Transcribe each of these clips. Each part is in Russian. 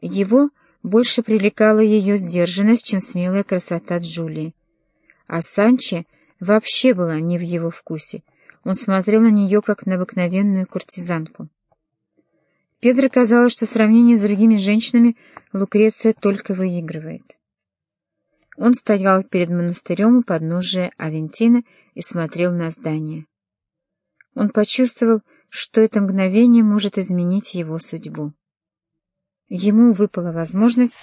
Его больше привлекала ее сдержанность, чем смелая красота Джулии. А Санче вообще была не в его вкусе. Он смотрел на нее, как на обыкновенную куртизанку. Педро казалось, что в сравнении с другими женщинами Лукреция только выигрывает. Он стоял перед монастырем у подножия Авентина и смотрел на здание. Он почувствовал, что это мгновение может изменить его судьбу. Ему выпала возможность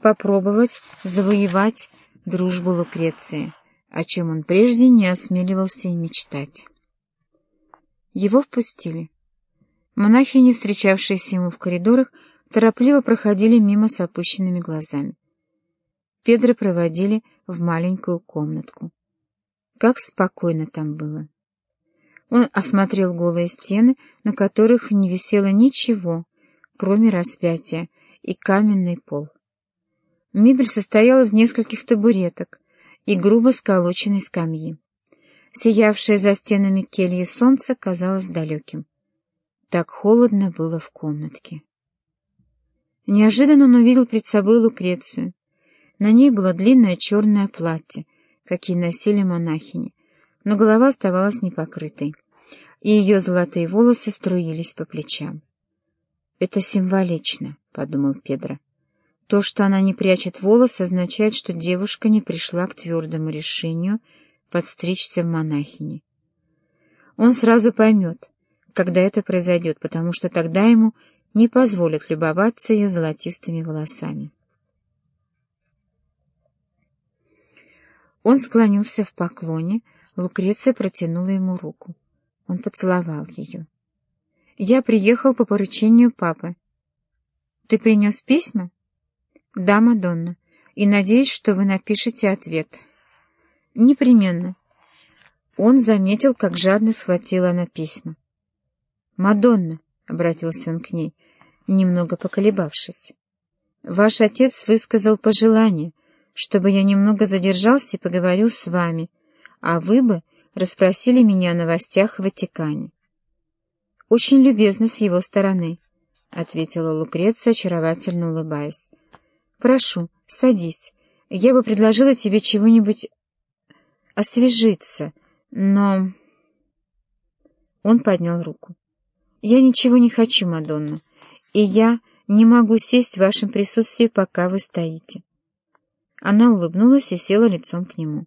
попробовать завоевать дружбу Лукреции, о чем он прежде не осмеливался и мечтать. Его впустили. Монахини, встречавшиеся ему в коридорах, торопливо проходили мимо с опущенными глазами. Педро проводили в маленькую комнатку. Как спокойно там было. Он осмотрел голые стены, на которых не висело ничего, кроме распятия, и каменный пол. Мебель состояла из нескольких табуреток и грубо сколоченной скамьи. Сиявшее за стенами кельи солнце казалось далеким. Так холодно было в комнатке. Неожиданно он увидел перед собой Лукрецию. На ней было длинное черное платье, какие носили монахини, но голова оставалась непокрытой, и ее золотые волосы струились по плечам. «Это символично», — подумал Педро. «То, что она не прячет волосы, означает, что девушка не пришла к твердому решению подстричься в монахини. Он сразу поймет, когда это произойдет, потому что тогда ему не позволят любоваться ее золотистыми волосами. Он склонился в поклоне, Лукреция протянула ему руку. Он поцеловал ее. «Я приехал по поручению папы. Ты принес письма?» «Да, Мадонна, и надеюсь, что вы напишете ответ». «Непременно». Он заметил, как жадно схватила она письма. «Мадонна», — обратился он к ней, немного поколебавшись, — «ваш отец высказал пожелание, чтобы я немного задержался и поговорил с вами, а вы бы расспросили меня о новостях в Ватикане». «Очень любезно с его стороны», — ответила Лукреция, очаровательно улыбаясь. «Прошу, садись. Я бы предложила тебе чего-нибудь освежиться, но...» Он поднял руку. «Я ничего не хочу, Мадонна, и я не могу сесть в вашем присутствии, пока вы стоите». Она улыбнулась и села лицом к нему.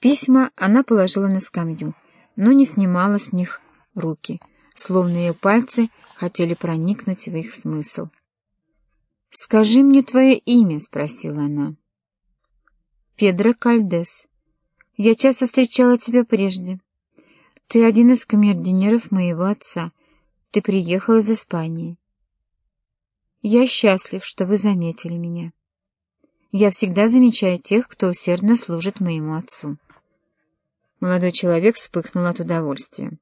Письма она положила на скамью, но не снимала с них руки, словно ее пальцы хотели проникнуть в их смысл. «Скажи мне твое имя», — спросила она. «Педро Кальдес. Я часто встречала тебя прежде. Ты один из камердинеров моего отца. Ты приехал из Испании. Я счастлив, что вы заметили меня. Я всегда замечаю тех, кто усердно служит моему отцу. Молодой человек вспыхнул от удовольствия.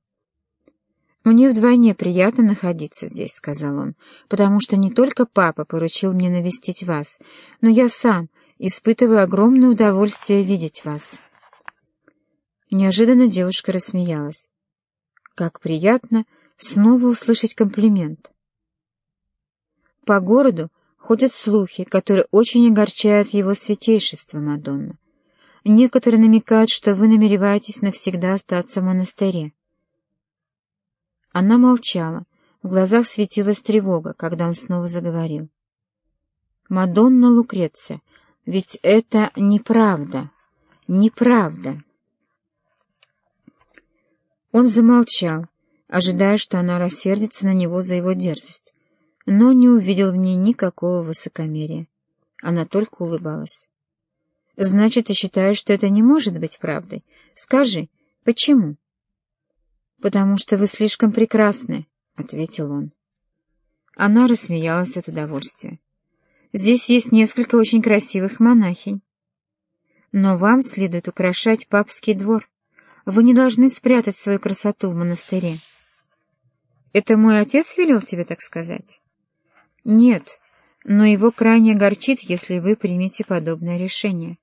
«Мне вдвойне приятно находиться здесь», — сказал он, «потому что не только папа поручил мне навестить вас, но я сам испытываю огромное удовольствие видеть вас». Неожиданно девушка рассмеялась. Как приятно снова услышать комплимент. По городу ходят слухи, которые очень огорчают его святейшество, Мадонна. Некоторые намекают, что вы намереваетесь навсегда остаться в монастыре. Она молчала, в глазах светилась тревога, когда он снова заговорил. «Мадонна Лукреция, ведь это неправда, неправда!» Он замолчал, ожидая, что она рассердится на него за его дерзость, но не увидел в ней никакого высокомерия. Она только улыбалась. «Значит, ты считаешь, что это не может быть правдой? Скажи, почему?» «Потому что вы слишком прекрасны», — ответил он. Она рассмеялась от удовольствия. «Здесь есть несколько очень красивых монахинь. Но вам следует украшать папский двор». Вы не должны спрятать свою красоту в монастыре. Это мой отец велел тебе так сказать? Нет, но его крайне огорчит, если вы примете подобное решение.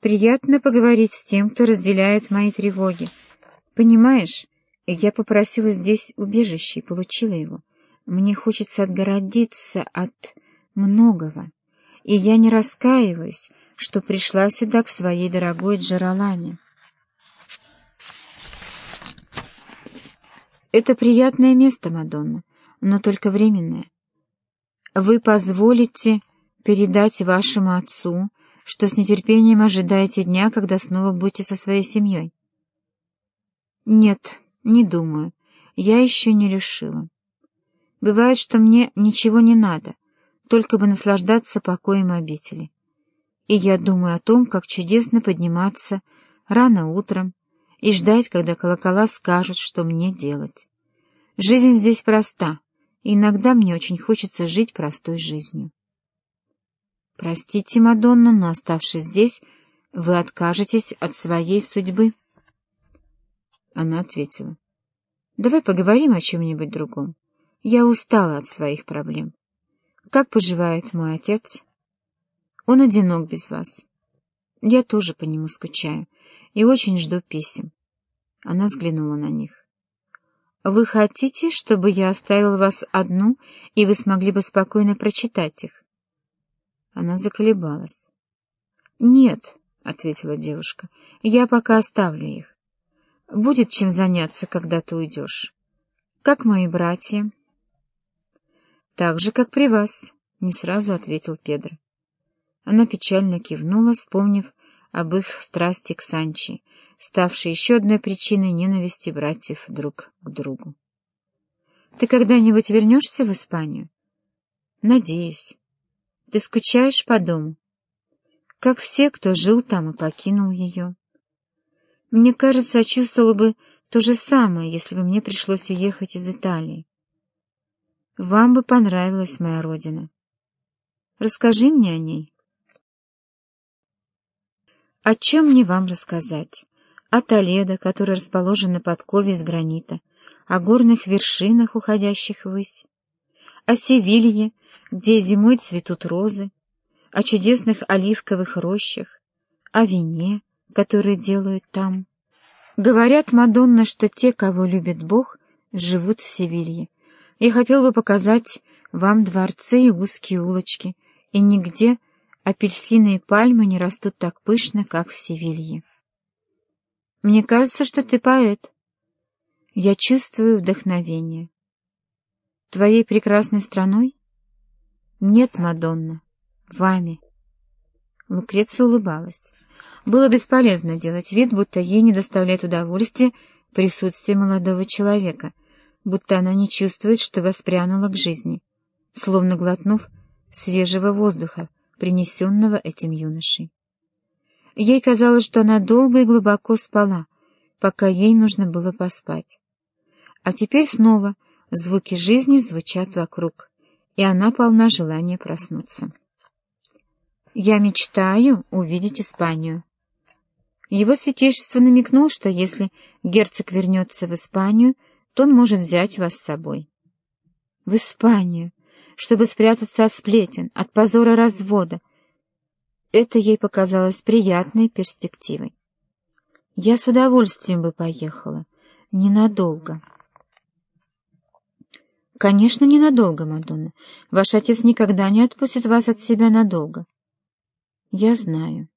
Приятно поговорить с тем, кто разделяет мои тревоги. Понимаешь, я попросила здесь убежище и получила его. мне хочется отгородиться от многого, и я не раскаиваюсь, что пришла сюда к своей дорогой Джераламе. Это приятное место, Мадонна, но только временное. Вы позволите передать вашему отцу, что с нетерпением ожидаете дня, когда снова будете со своей семьей? Нет, не думаю. Я еще не решила. Бывает, что мне ничего не надо, только бы наслаждаться покоем обители. И я думаю о том, как чудесно подниматься рано утром и ждать, когда колокола скажут, что мне делать. Жизнь здесь проста, и иногда мне очень хочется жить простой жизнью. Простите, Мадонна, но оставшись здесь, вы откажетесь от своей судьбы. Она ответила. Давай поговорим о чем-нибудь другом. Я устала от своих проблем. Как поживает мой отец? Он одинок без вас. Я тоже по нему скучаю и очень жду писем. Она взглянула на них. Вы хотите, чтобы я оставил вас одну, и вы смогли бы спокойно прочитать их? Она заколебалась. «Нет», — ответила девушка, — «я пока оставлю их. Будет чем заняться, когда ты уйдешь. Как мои братья?» «Так же, как при вас», — не сразу ответил Педро. Она печально кивнула, вспомнив об их страсти к Санчи, ставшей еще одной причиной ненависти братьев друг к другу. «Ты когда-нибудь вернешься в Испанию?» «Надеюсь». Ты скучаешь по дому? Как все, кто жил там и покинул ее. Мне кажется, я чувствовала бы то же самое, если бы мне пришлось уехать из Италии. Вам бы понравилась моя родина. Расскажи мне о ней. О чем мне вам рассказать? О Толедо, который расположен на подкове из гранита, о горных вершинах, уходящих ввысь, о Севилье, где зимой цветут розы, о чудесных оливковых рощах, о вине, которое делают там. Говорят, Мадонна, что те, кого любит Бог, живут в Севилье. Я хотел бы показать вам дворцы и узкие улочки, и нигде апельсины и пальмы не растут так пышно, как в Севилье. Мне кажется, что ты поэт. Я чувствую вдохновение. Твоей прекрасной страной? Нет, Мадонна, вами. Лукреция улыбалась. Было бесполезно делать вид, будто ей не доставляет удовольствия присутствие молодого человека, будто она не чувствует, что воспрянула к жизни, словно глотнув свежего воздуха, принесенного этим юношей. Ей казалось, что она долго и глубоко спала, пока ей нужно было поспать. А теперь снова — Звуки жизни звучат вокруг, и она полна желания проснуться. «Я мечтаю увидеть Испанию». Его святейшество намекнул, что если герцог вернется в Испанию, то он может взять вас с собой. В Испанию, чтобы спрятаться от сплетен, от позора развода. Это ей показалось приятной перспективой. Я с удовольствием бы поехала. Ненадолго. «Конечно, ненадолго, Мадонна. Ваш отец никогда не отпустит вас от себя надолго». «Я знаю.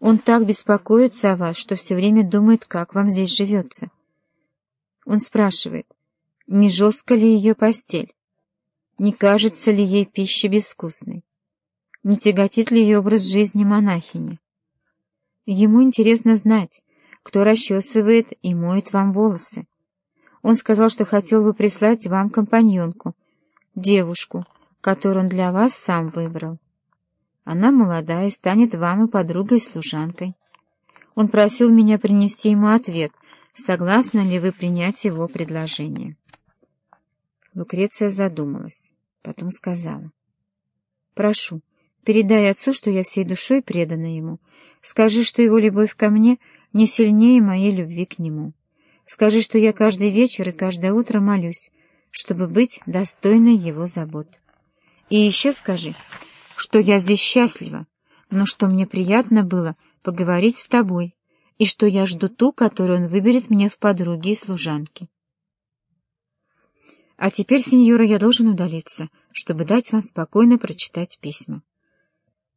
Он так беспокоится о вас, что все время думает, как вам здесь живется. Он спрашивает, не жестко ли ее постель, не кажется ли ей пища безвкусной, не тяготит ли ее образ жизни монахини. Ему интересно знать, кто расчесывает и моет вам волосы, он сказал, что хотел бы прислать вам компаньонку, девушку, которую он для вас сам выбрал. Она молодая и станет вам и подругой-служанкой. Он просил меня принести ему ответ, согласны ли вы принять его предложение. Лукреция задумалась, потом сказала. «Прошу, передай отцу, что я всей душой предана ему. Скажи, что его любовь ко мне не сильнее моей любви к нему». Скажи, что я каждый вечер и каждое утро молюсь, чтобы быть достойной его забот. И еще скажи, что я здесь счастлива, но что мне приятно было поговорить с тобой, и что я жду ту, которую он выберет мне в подруги и служанки. А теперь, сеньора, я должен удалиться, чтобы дать вам спокойно прочитать письма.